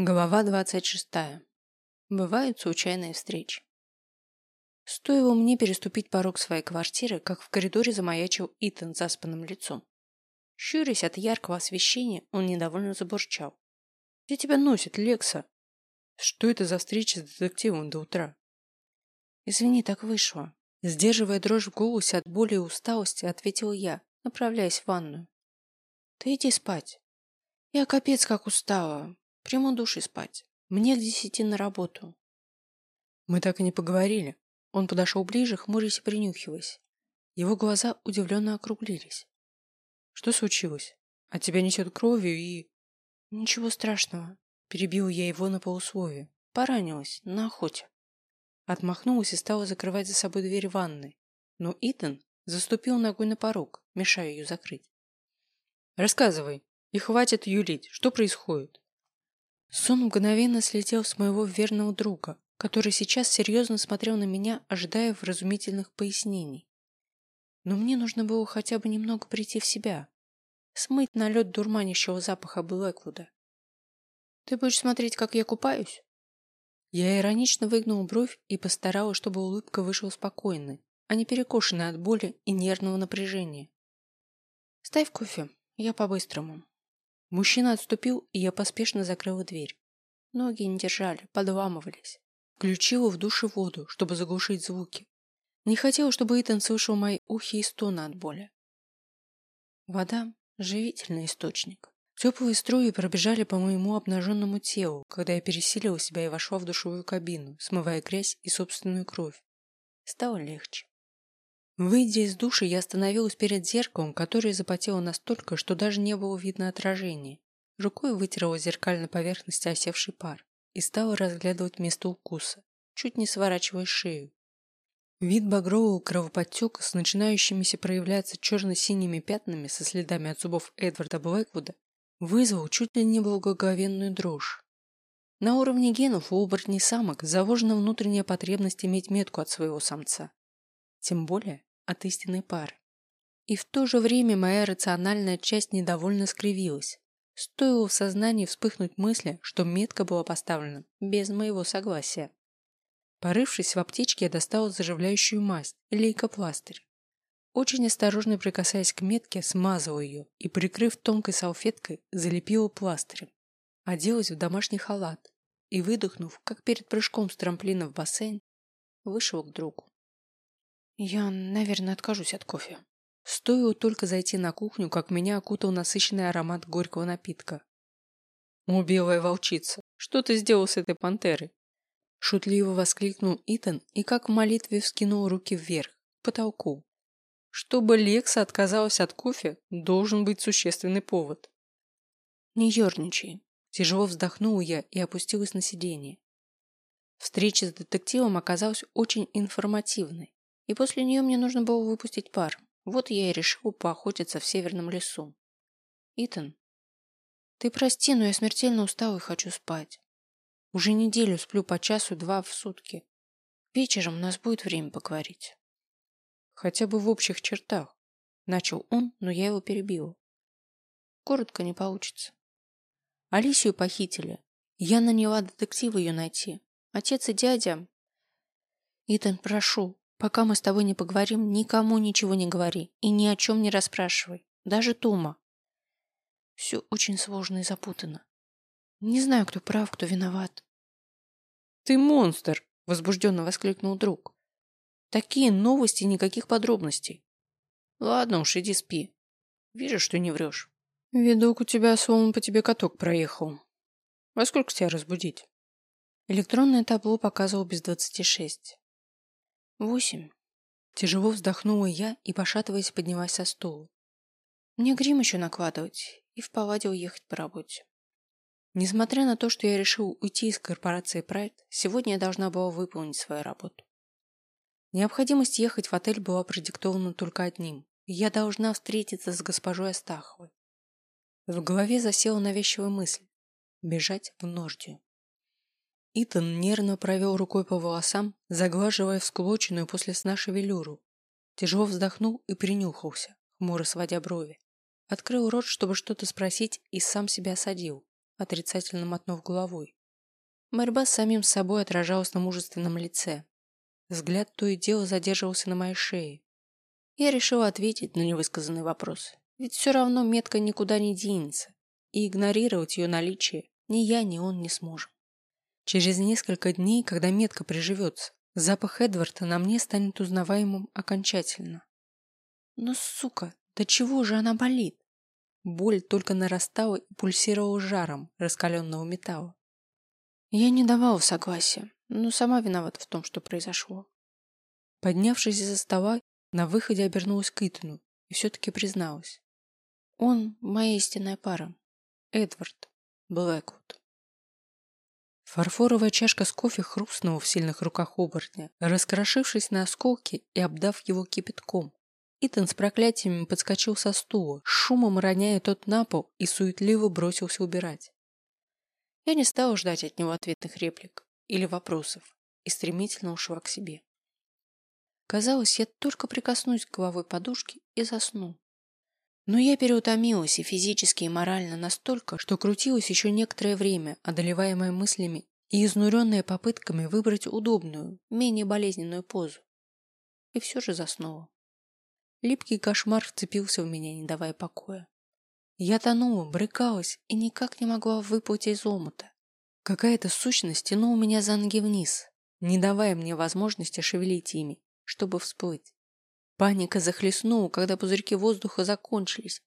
Глава двадцать шестая. Бывают случайные встречи. Стоило мне переступить порог своей квартиры, как в коридоре замаячил Итан заспанным лицом. Щурясь от яркого освещения, он недовольно забурчал. «Где тебя носит, Лекса? Что это за встреча с детективом до утра?» «Извини, так вышло». Сдерживая дрожь в голосе от боли и усталости, ответил я, направляясь в ванную. «Ты иди спать. Я капец как устала. Прямо души спать. Мне к десяти на работу. Мы так и не поговорили. Он подошел ближе, хмурясь и принюхиваясь. Его глаза удивленно округлились. Что случилось? От тебя несет кровью и... Ничего страшного. Перебил я его на полусловие. Поранилась на охоте. Отмахнулась и стала закрывать за собой дверь ванной. Но Итан заступил ногой на порог, мешая ее закрыть. Рассказывай. И хватит юлить. Что происходит? Сон мгновенно слетел с моего верного друга, который сейчас серьезно смотрел на меня, ожидая вразумительных пояснений. Но мне нужно было хотя бы немного прийти в себя, смыть налет дурманящего запаха Блэквуда. «Ты будешь смотреть, как я купаюсь?» Я иронично выгнул бровь и постаралась, чтобы улыбка вышла спокойной, а не перекошенной от боли и нервного напряжения. «Ставь кофе, я по-быстрому». Мужчина отступил, и я поспешно закрыла дверь. Ноги не держали, подламывались. Включила в душе воду, чтобы заглушить звуки. Не хотела, чтобы Итан слышал мои ухи и стоны от боли. Вода – живительный источник. Теплые струи пробежали по моему обнаженному телу, когда я пересилила себя и вошла в душевую кабину, смывая грязь и собственную кровь. Стало легче. Выйдя из души, я остановилась перед зеркалом, которое запотело настолько, что даже не было видно отражения. Рукой вытерла зеркальной поверхности осевший пар и стала разглядывать место укуса, чуть не сворачивая шею. Вид багрового кровоподтека с начинающимися проявляться черно-синими пятнами со следами от зубов Эдварда Блэквуда вызвал чуть ли не благоговенную дрожь. На уровне генов у оборотней самок заложена внутренняя потребность иметь метку от своего самца. Тем более, от истинной пары. И в то же время моя рациональная часть недовольно скривилась. Стоило в сознании вспыхнуть мысли, что метка была поставлена без моего согласия. Порывшись в аптечке, я достала заживляющую мазь, лейкопластырь. Очень осторожно прикасаясь к метке, смазала ее и, прикрыв тонкой салфеткой, залепила пластырем. Оделась в домашний халат и, выдохнув, как перед прыжком с трамплина в бассейн, вышел к другу. Я, наверное, откажусь от кофе. Стоило только зайти на кухню, как меня окутал насыщенный аромат горького напитка. «О, белая волчица, что ты сделал с этой пантерой?» Шутливо воскликнул Итан и как в молитве вскинул руки вверх, к потолку. Чтобы Лекса отказалась от кофе, должен быть существенный повод. «Не ерничай», – тяжело вздохнула я и опустилась на сиденье. Встреча с детективом оказалась очень информативной. И после нее мне нужно было выпустить пар. Вот я и решил поохотиться в северном лесу. Итан, ты прости, но я смертельно устал и хочу спать. Уже неделю сплю по часу-два в сутки. Вечером у нас будет время поговорить. Хотя бы в общих чертах. Начал он, но я его перебил. Коротко не получится. Алисию похитили. Я наняла детектива ее найти. Отец и дядя... Итан, прошу, Пока мы с тобой не поговорим, никому ничего не говори и ни о чем не расспрашивай. Даже Тома. Все очень сложно и запутано. Не знаю, кто прав, кто виноват. Ты монстр! Возбужденно воскликнул друг. Такие новости, никаких подробностей. Ладно уж, иди спи. Вижу, что не врешь. Видок у тебя, словно по тебе каток проехал. Во сколько тебя разбудить? Электронное табло показывало без двадцати шесть. Восемь. Тяжело вздохнула я и, пошатываясь, поднялась со стула. Мне грим еще накладывать и в поваде уехать по работе. Несмотря на то, что я решил уйти из корпорации Прайд, сегодня я должна была выполнить свою работу. Необходимость ехать в отель была продиктована только одним. Я должна встретиться с госпожой Астаховой. В голове засела навязчивая мысль – бежать в Нордию. Итан нервно провел рукой по волосам, заглаживая всклоченную после сна шевелюру. Тяжело вздохнул и принюхался, хмуро сводя брови. Открыл рот, чтобы что-то спросить, и сам себя осадил. отрицательно мотнув головой. Борьба с самим собой отражалась на мужественном лице. Взгляд то и дело задерживался на моей шее. Я решила ответить на невысказанный вопрос, ведь все равно метка никуда не денется, и игнорировать ее наличие ни я, ни он не сможем. Через несколько дней, когда метка приживется, запах Эдварда на мне станет узнаваемым окончательно. Но, сука, до чего же она болит? Боль только нарастала и пульсировала жаром раскаленного металла. Я не давала согласия, но сама виновата в том, что произошло. Поднявшись из-за стола, на выходе обернулась к Итану и все-таки призналась. Он моя истинная пара. Эдвард Блэквуд. Фарфоровая чашка с кофе хрустнула в сильных руках оборотня, раскрошившись на осколки и обдав его кипятком. Итан с проклятиями подскочил со стула, шумом роняя тот на пол и суетливо бросился убирать. Я не стала ждать от него ответных реплик или вопросов и стремительно ушла к себе. Казалось, я только прикоснусь к головой подушки и засну. Но я переутомилась и физически, и морально настолько, что крутилась еще некоторое время, одолеваемая мыслями и изнуренная попытками выбрать удобную, менее болезненную позу. И все же заснула. Липкий кошмар вцепился в меня, не давая покоя. Я тонула, брыкалась и никак не могла выплыть из омута. Какая-то сущность тянула меня за ноги вниз, не давая мне возможности шевелить ими, чтобы всплыть. Паника захлестнула, когда пузырьки воздуха закончились,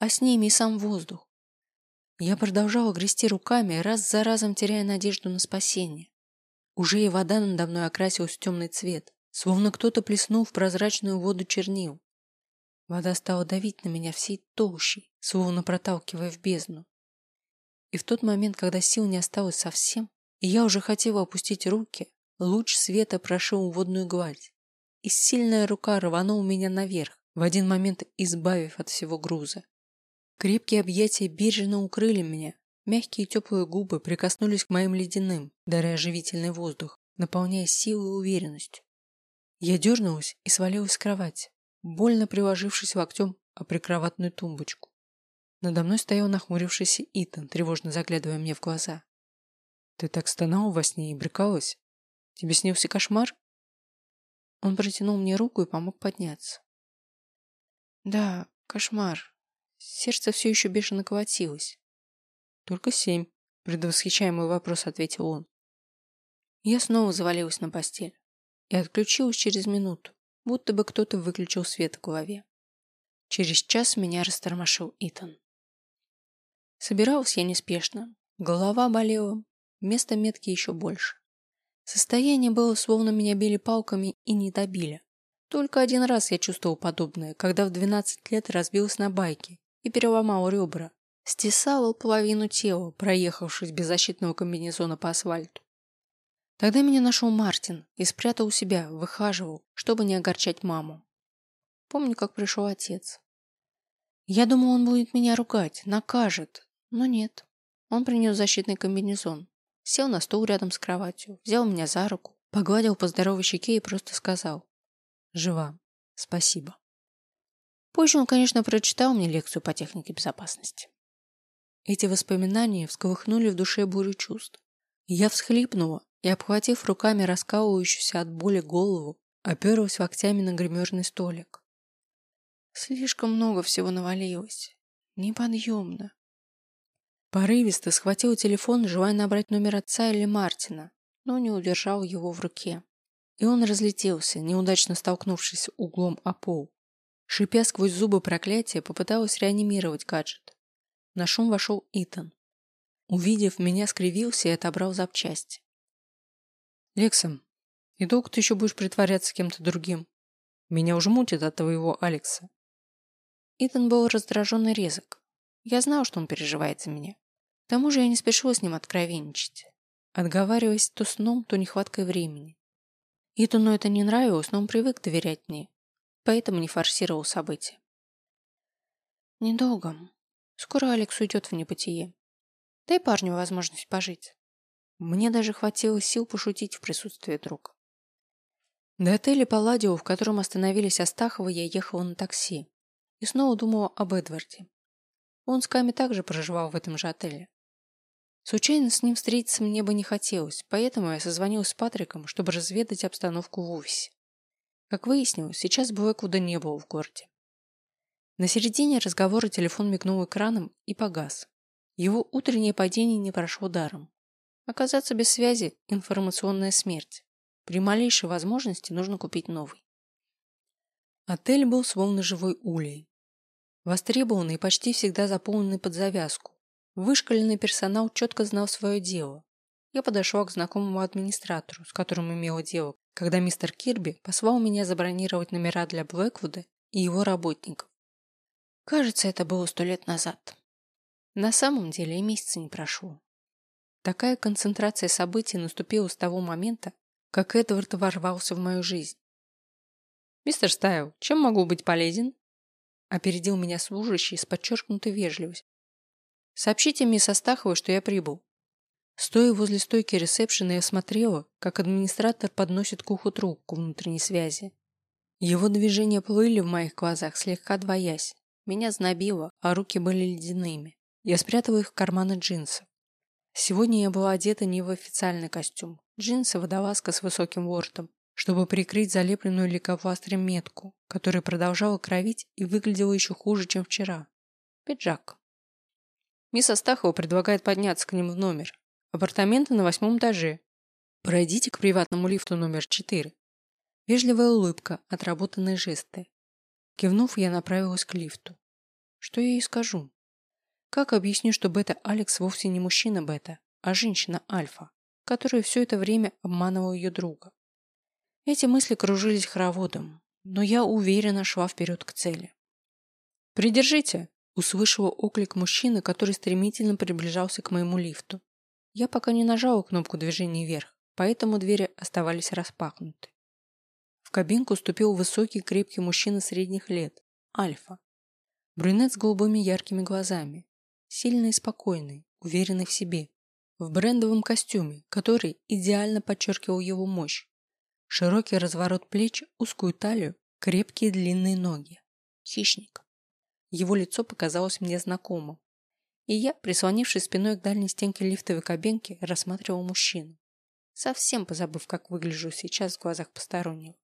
а с ними и сам воздух. Я продолжала грести руками, раз за разом теряя надежду на спасение. Уже и вода надо мной окрасилась в темный цвет, словно кто-то плеснул в прозрачную воду чернил. Вода стала давить на меня всей толщей, словно проталкивая в бездну. И в тот момент, когда сил не осталось совсем, и я уже хотела опустить руки, луч света прошел водную гладь, и сильная рука рванула меня наверх, в один момент избавив от всего груза. Крепкие объятия бережно укрыли меня, мягкие теплые губы прикоснулись к моим ледяным, даря оживительный воздух, наполняя силой и уверенностью. Я дернулась и свалилась с кровати больно приложившись локтем о прикроватную тумбочку. Надо мной стоял нахмурившийся Итан, тревожно заглядывая мне в глаза. «Ты так стонала во сне и брыкалась? Тебе снился кошмар?» Он протянул мне руку и помог подняться. «Да, кошмар. Сердце все еще бешено колотилось». «Только семь», — предвосхищаемый вопрос ответил он. Я снова завалилась на постель и отключилась через минуту будто бы кто-то выключил свет в голове. Через час меня растормошил Итан. Собиралась я неспешно. Голова болела, вместо метки еще больше. Состояние было, словно меня били палками и не добили. Только один раз я чувствовал подобное, когда в 12 лет разбилась на байке и переломал ребра. Стесал половину тела, проехавшись без защитного комбинезона по асфальту. Тогда меня нашел Мартин и спрятал у себя, выхаживал, чтобы не огорчать маму. Помню, как пришел отец. Я думал, он будет меня ругать, накажет, но нет. Он принес защитный комбинезон, сел на стул рядом с кроватью, взял меня за руку, погладил по здоровой щеке и просто сказал «Жива. Спасибо». Позже он, конечно, прочитал мне лекцию по технике безопасности. Эти воспоминания всколыхнули в душе бурю чувств. Я всхлипнула и, обхватив руками раскалывающуюся от боли голову, оперлась локтями на гримерный столик. Слишком много всего навалилось. Неподъемно. Порывисто схватил телефон, желая набрать номер отца или Мартина, но не удержал его в руке. И он разлетелся, неудачно столкнувшись углом о пол. Шипя сквозь зубы проклятия, попыталась реанимировать гаджет. На шум вошел Итан. Увидев меня, скривился и отобрал запчасти. Лекса, и долго ты еще будешь притворяться кем-то другим? Меня уже мутит от твоего Алекса. Итан был раздражен и резок. Я знал, что он переживает за меня. К тому же я не спешила с ним откровенничать, отговариваясь то сном, то нехваткой времени. Итану это не нравилось, но он привык доверять мне, поэтому не форсировал события. Недолго. Скоро Алекс уйдет в небытие. Дай парню возможность пожить. Мне даже хватило сил пошутить в присутствии друга. До отеля Палладио, в котором остановились Астаховы, я ехала на такси. И снова думала об Эдварде. Он с Ками также проживал в этом же отеле. Случайно с ним встретиться мне бы не хотелось, поэтому я созвонилась с Патриком, чтобы разведать обстановку в офисе. Как выяснилось, сейчас Блэквуда не было в городе. На середине разговора телефон мигнул экраном и погас. Его утреннее падение не прошло даром. Оказаться без связи – информационная смерть. При малейшей возможности нужно купить новый. Отель был словно живой улей. Востребованный и почти всегда заполненный под завязку. Вышкаленный персонал четко знал свое дело. Я подошла к знакомому администратору, с которым имела дело, когда мистер Кирби послал меня забронировать номера для Блэквуда и его работников. Кажется, это было сто лет назад. На самом деле и месяца не прошло. Такая концентрация событий наступила с того момента, как Эдвард ворвался в мою жизнь. «Мистер Стайл, чем могу быть полезен?» Опередил меня служащий с подчеркнутой вежливостью. «Сообщите мисс Астаховой, что я прибыл». Стоя возле стойки ресепшена, я смотрела, как администратор подносит к уху трубку внутренней связи. Его движения плыли в моих глазах, слегка двоясь. Меня знобило, а руки были ледяными. Я спрятала их в карманы джинсов. Сегодня я была одета не в официальный костюм. Джинсы, водолазка с высоким воротом, чтобы прикрыть залепленную лейкопластырем метку, которая продолжала кровить и выглядела еще хуже, чем вчера. Пиджак. Мисс Астахова предлагает подняться к ним в номер. Апартаменты на восьмом этаже. Пройдите к приватному лифту номер четыре. Вежливая улыбка, отработанные жесты. Кивнув, я направилась к лифту. Что я ей скажу? Как объясню, что бета-Алекс вовсе не мужчина бета, а женщина-альфа, которая все это время обманывала ее друга? Эти мысли кружились хороводом, но я уверенно шла вперед к цели. «Придержите!» – услышала оклик мужчины, который стремительно приближался к моему лифту. Я пока не нажала кнопку движения вверх, поэтому двери оставались распахнуты. В кабинку ступил высокий крепкий мужчина средних лет – Альфа. Брюнет с голубыми яркими глазами, сильный и спокойный, уверенный в себе, в брендовом костюме, который идеально подчеркивал его мощь, Широкий разворот плеч, узкую талию, крепкие длинные ноги. Хищник. Его лицо показалось мне знакомым. И я, прислонившись спиной к дальней стенке лифтовой кабинки, рассматривал мужчину. Совсем позабыв, как выгляжу сейчас в глазах постороннего.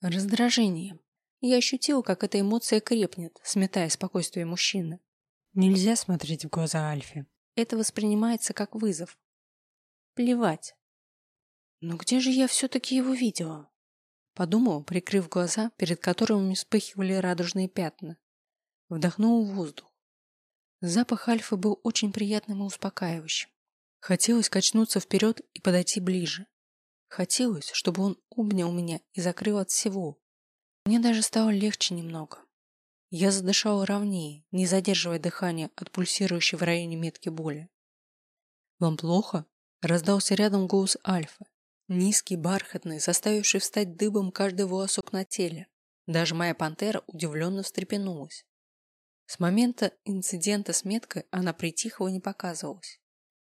Раздражение. Я ощутила, как эта эмоция крепнет, сметая спокойствие мужчины. Нельзя смотреть в глаза Альфе. Это воспринимается как вызов. Плевать, но где же я все-таки его видела? Подумал, прикрыв глаза, перед которыми вспыхивали радужные пятна. Вдохнул воздух. Запах альфы был очень приятным и успокаивающим. Хотелось качнуться вперед и подойти ближе. Хотелось, чтобы он обнял меня и закрыл от всего. Мне даже стало легче немного. Я задышала ровнее, не задерживая дыхания от пульсирующей в районе метки боли. «Вам плохо?» – раздался рядом голос Альфы. Низкий, бархатный, заставивший встать дыбом каждый волосок на теле. Даже моя пантера удивленно встрепенулась. С момента инцидента с меткой она притихла и не показывалась.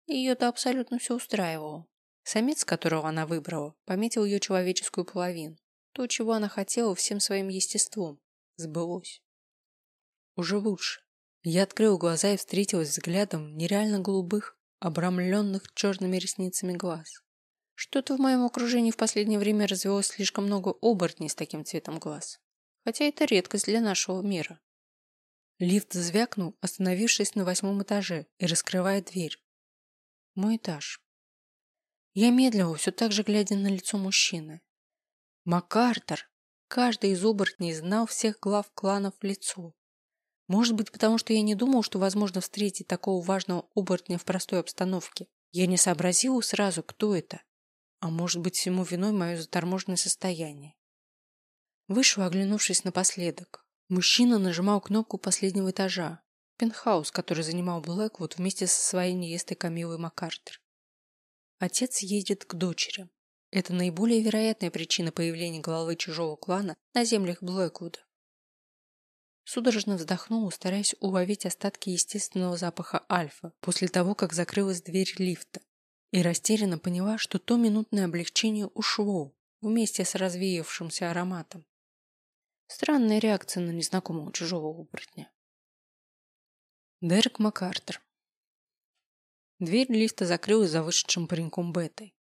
Ее-то абсолютно все устраивало. Самец, которого она выбрала, пометил ее человеческую половину. То, чего она хотела всем своим естеством, сбылось. Уже лучше. Я открыл глаза и встретилась взглядом нереально голубых, обрамленных черными ресницами глаз. Что-то в моем окружении в последнее время развелось слишком много оборотней с таким цветом глаз. Хотя это редкость для нашего мира. Лифт звякнул, остановившись на восьмом этаже и раскрывая дверь. Мой этаж. Я медленно, все так же глядя на лицо мужчины. МакАртер! Каждый из оборотней знал всех глав кланов в лицо. Может быть, потому что я не думал, что возможно встретить такого важного оборотня в простой обстановке. Я не сообразил сразу, кто это. А может быть, всему виной мое заторможенное состояние. Вышел, оглянувшись напоследок. Мужчина нажимал кнопку последнего этажа. Пентхаус, который занимал Блэквуд вместе со своей невестой Камилой Маккартер. Отец едет к дочери. Это наиболее вероятная причина появления главы чужого клана на землях Блэквуда. Судорожно вздохнул, стараясь уловить остатки естественного запаха альфа после того, как закрылась дверь лифта и растерянно поняла, что то минутное облегчение ушло вместе с развеявшимся ароматом. Странная реакция на незнакомого чужого оборотня. Дерек МакАртер Дверь лифта закрылась за вышедшим пареньком Бетой.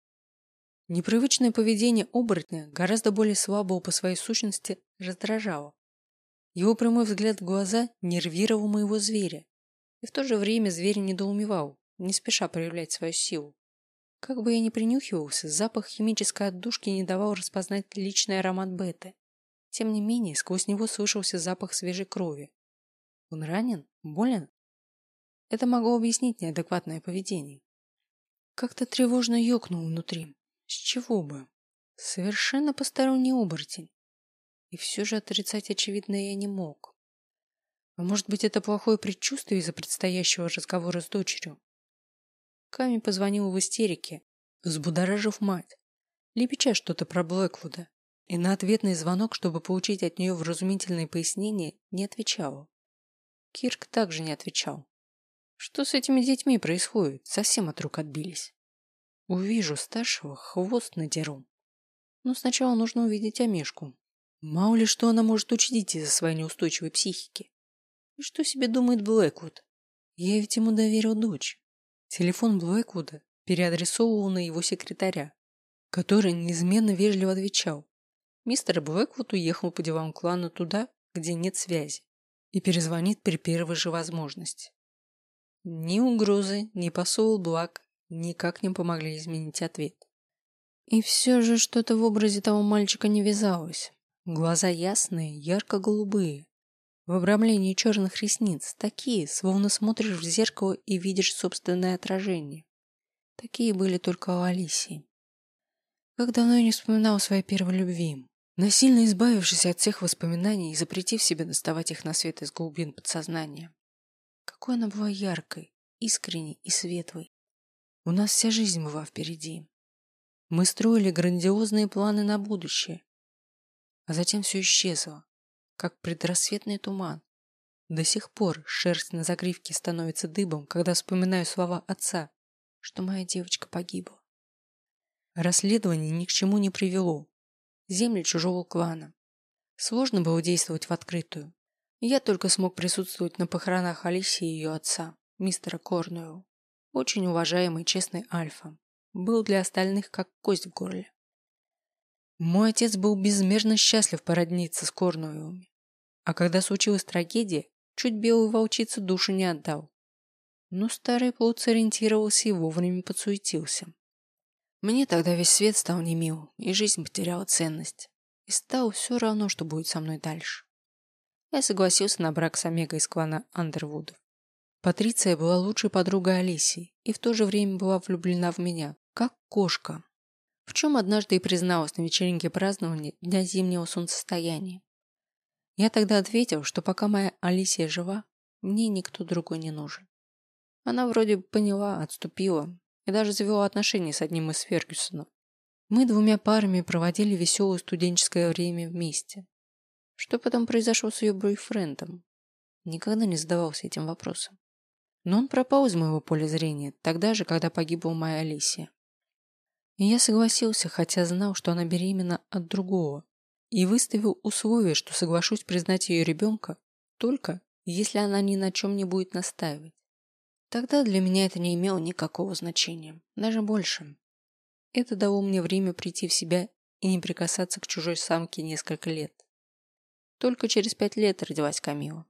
Непривычное поведение оборотня, гораздо более слабого по своей сущности, раздражало. Его прямой взгляд в глаза нервировал моего зверя. И в то же время зверь недоумевал, не спеша проявлять свою силу. Как бы я ни принюхивался, запах химической отдушки не давал распознать личный аромат Беты. Тем не менее, сквозь него слышался запах свежей крови. Он ранен? Болен? Это могло объяснить неадекватное поведение. Как-то тревожно ёкнул внутри. С чего бы? Совершенно посторонний оборотень. И все же отрицать очевидное я не мог. А может быть, это плохое предчувствие из-за предстоящего разговора с дочерью? Ками позвонил в истерике, взбудоражив мать, лепеча что-то про Блэквуда, и на ответный звонок, чтобы получить от нее вразумительные пояснения, не отвечала. Кирк также не отвечал. Что с этими детьми происходит? Совсем от рук отбились. Увижу старшего, хвост надеру. Но сначала нужно увидеть Амешку. Мало ли что она может учудить из-за своей неустойчивой психики. И что себе думает Блэквуд? Я ведь ему доверил дочь. Телефон Блэквуда переадресовывал на его секретаря, который неизменно вежливо отвечал. Мистер Блэквуд уехал по делам клана туда, где нет связи, и перезвонит при первой же возможности. Ни угрозы, ни посол благ никак не помогли изменить ответ. И все же что-то в образе того мальчика не вязалось. Глаза ясные, ярко-голубые, в обрамлении черных ресниц, такие, словно смотришь в зеркало и видишь собственное отражение. Такие были только у Алисии. Как давно я не вспоминал о своей первой любви, насильно избавившись от всех воспоминаний и запретив себе доставать их на свет из глубин подсознания. Какой она была яркой, искренней и светлой. У нас вся жизнь была впереди. Мы строили грандиозные планы на будущее. А затем все исчезло, как предрассветный туман. До сих пор шерсть на загривке становится дыбом, когда вспоминаю слова отца, что моя девочка погибла. Расследование ни к чему не привело. Земли чужого клана. Сложно было действовать в открытую. Я только смог присутствовать на похоронах Алисии и ее отца, мистера Корнуэлл очень уважаемый честный Альфа, был для остальных как кость в горле. Мой отец был безмерно счастлив породниться с Корнуэллами, а когда случилась трагедия, чуть белую волчицу душу не отдал. Но старый плут сориентировался и вовремя подсуетился. Мне тогда весь свет стал немил, и жизнь потеряла ценность. И стало все равно, что будет со мной дальше. Я согласился на брак с Омегой из клана Андервудов. Патриция была лучшей подругой Алисии и в то же время была влюблена в меня, как кошка. В чем однажды и призналась на вечеринке празднования Дня зимнего солнцестояния. Я тогда ответил, что пока моя Алисия жива, мне никто другой не нужен. Она вроде поняла, отступила и даже завела отношения с одним из Фергюсонов. Мы двумя парами проводили веселое студенческое время вместе. Что потом произошло с ее бойфрендом? Никогда не задавался этим вопросом. Но он пропал из моего поля зрения, тогда же, когда погибла моя Алисия. И я согласился, хотя знал, что она беременна от другого, и выставил условие, что соглашусь признать ее ребенка только если она ни на чем не будет настаивать. Тогда для меня это не имело никакого значения, даже больше. Это дало мне время прийти в себя и не прикасаться к чужой самке несколько лет. Только через пять лет родилась Камила.